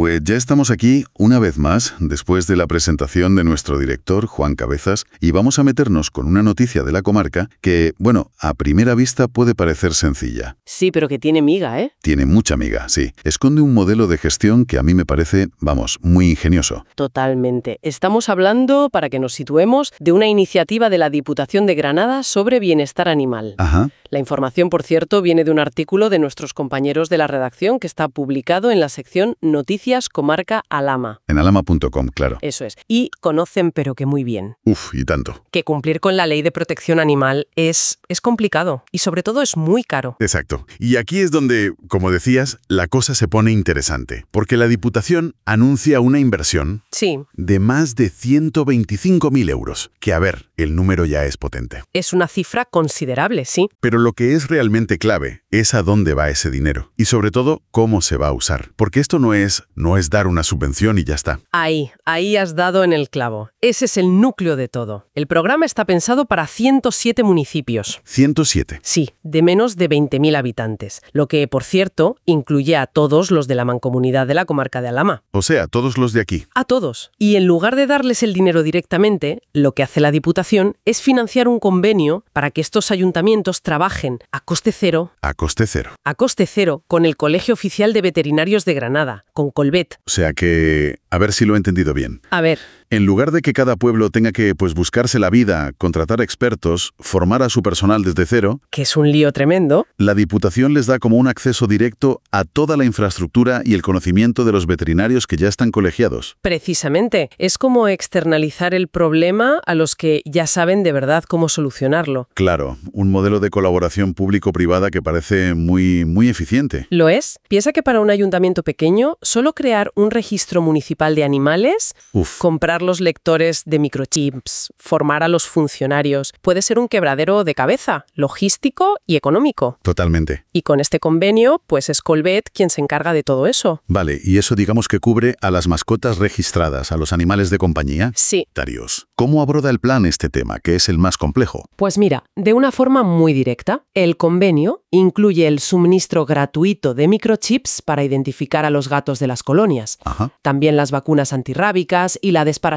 pues ya estamos aquí una vez más, después de la presentación de nuestro director, Juan Cabezas, y vamos a meternos con una noticia de la comarca que, bueno, a primera vista puede parecer sencilla. Sí, pero que tiene miga, ¿eh? Tiene mucha miga, sí. Esconde un modelo de gestión que a mí me parece, vamos, muy ingenioso. Totalmente. Estamos hablando, para que nos situemos, de una iniciativa de la Diputación de Granada sobre bienestar animal. Ajá. La información, por cierto, viene de un artículo de nuestros compañeros de la redacción que está publicado en la sección Noticias Comarca Alama. En alama.com, claro. Eso es. Y conocen, pero que muy bien. Uf, y tanto. Que cumplir con la ley de protección animal es, es complicado y sobre todo es muy caro. Exacto. Y aquí es donde, como decías, la cosa se pone interesante. Porque la Diputación anuncia una inversión Sí, de más de 125.000 euros. Que a ver, el número ya es potente. es una cifra considerable, sí. Pero lo que es realmente clave es a dónde va ese dinero y sobre todo cómo se va a usar. Porque esto no es, no es dar una subvención y ya está. Ahí, ahí has dado en el clavo. Ese es el núcleo de todo. El programa está pensado para 107 municipios. 107. Sí, de menos de 20.000 habitantes, lo que, por cierto, incluye a todos los de la mancomunidad de la comarca de Alama. O sea, todos los de aquí. A todos. Y en lugar de darles el dinero directamente, lo que hace la Diputación es financiar un convenio para que estos ayuntamientos trabajen a coste cero, A coste cero. a coste cero, con el Colegio Oficial de Veterinarios de Granada, con Colvet. O sea que, a ver si lo he entendido bien. A ver, En lugar de que cada pueblo tenga que pues buscarse la vida, contratar expertos, formar a su personal desde cero, que es un lío tremendo, la Diputación les da como un acceso directo a toda la infraestructura y el conocimiento de los veterinarios que ya están colegiados. precisamente, es como externalizar el problema a los que ya saben de verdad cómo solucionarlo. Claro, un modelo de colaboración público-privada que parece muy, muy eficiente. ¿Lo es? Piensa que para un ayuntamiento pequeño, solo crear un registro municipal de animales, Uf, comprar los lectores de microchips, formar a los funcionarios, puede ser un quebradero de cabeza, logístico y económico. totalmente. Y con este convenio, pues es Colvet quien se encarga de todo eso. Vale, y eso digamos que cubre a las mascotas registradas, a los animales de compañía. Sí, ¿cómo aborda el plan este tema, que es el más complejo? Pues mira, de una forma muy directa, el convenio incluye el suministro gratuito de microchips para identificar a los gatos de las colonias, Ajá. también las vacunas antirrábicas y la desparasitación.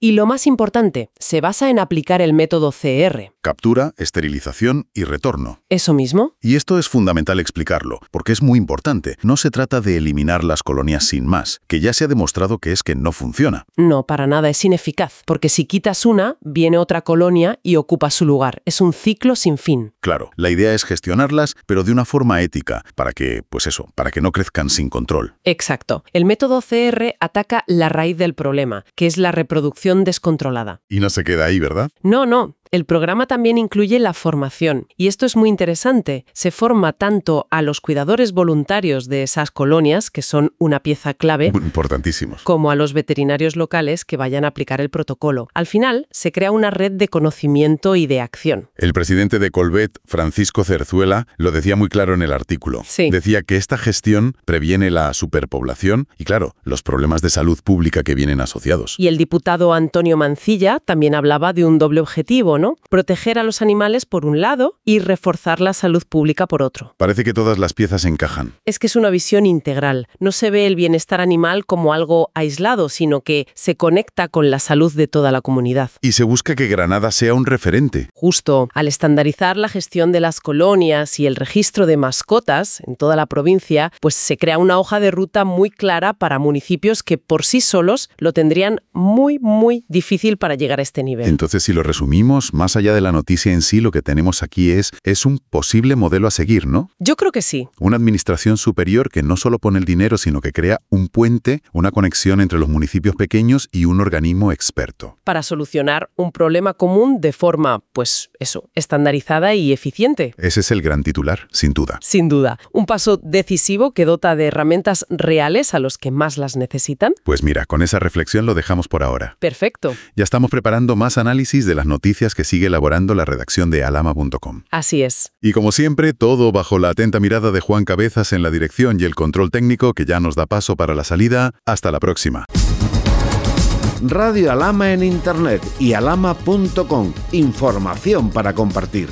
Y lo más importante, se basa en aplicar el método CR. Captura, esterilización y retorno. ¿Eso mismo? Y esto es fundamental explicarlo, porque es muy importante. No se trata de eliminar las colonias sin más, que ya se ha demostrado que es que no funciona. No, para nada, es ineficaz, porque si quitas una, viene otra colonia y ocupa su lugar. Es un ciclo sin fin. Claro, la idea es gestionarlas, pero de una forma ética, para que, pues eso, para que no crezcan sin control. Exacto. El método CR ataca la raíz del problema, que es la reproducción descontrolada. Y no se queda ahí, ¿verdad? No, no. El programa también incluye la formación, y esto es muy interesante. Se forma tanto a los cuidadores voluntarios de esas colonias, que son una pieza clave, Importantísimos. como a los veterinarios locales que vayan a aplicar el protocolo. Al final, se crea una red de conocimiento y de acción. El presidente de Colvet, Francisco Cerzuela, lo decía muy claro en el artículo. Sí. Decía que esta gestión previene la superpoblación y, claro, los problemas de salud pública que vienen asociados. Y el diputado Antonio Mancilla también hablaba de un doble objetivo, ¿no? Proteger a los animales por un lado y reforzar la salud pública por otro. Parece que todas las piezas encajan. Es que es una visión integral. No se ve el bienestar animal como algo aislado, sino que se conecta con la salud de toda la comunidad. Y se busca que Granada sea un referente. Justo al estandarizar la gestión de las colonias y el registro de mascotas en toda la provincia, pues se crea una hoja de ruta muy clara para municipios que por sí solos lo tendrían muy, muy difícil para llegar a este nivel. Entonces, si lo resumimos, más allá de la noticia en sí, lo que tenemos aquí es, es un posible modelo a seguir, ¿no? Yo creo que sí. Una administración superior que no solo pone el dinero, sino que crea un puente, una conexión entre los municipios pequeños y un organismo experto. para solucionar un problema común de forma, pues eso, estandarizada y eficiente. Ese es el gran titular, sin duda. Sin duda, un paso decisivo que dota de herramientas reales a los que más las necesitan. Pues mira, con esa reflexión lo dejamos por ahora. Perfecto. Ya estamos preparando más análisis de las noticias que sigue elaborando la redacción de alama.com. Así es. Y como siempre, todo bajo la atenta mirada de Juan Cabezas en la dirección y el control técnico que ya nos da paso para la salida. Hasta la próxima. Radio Alama en Internet y alama.com. Información para compartir.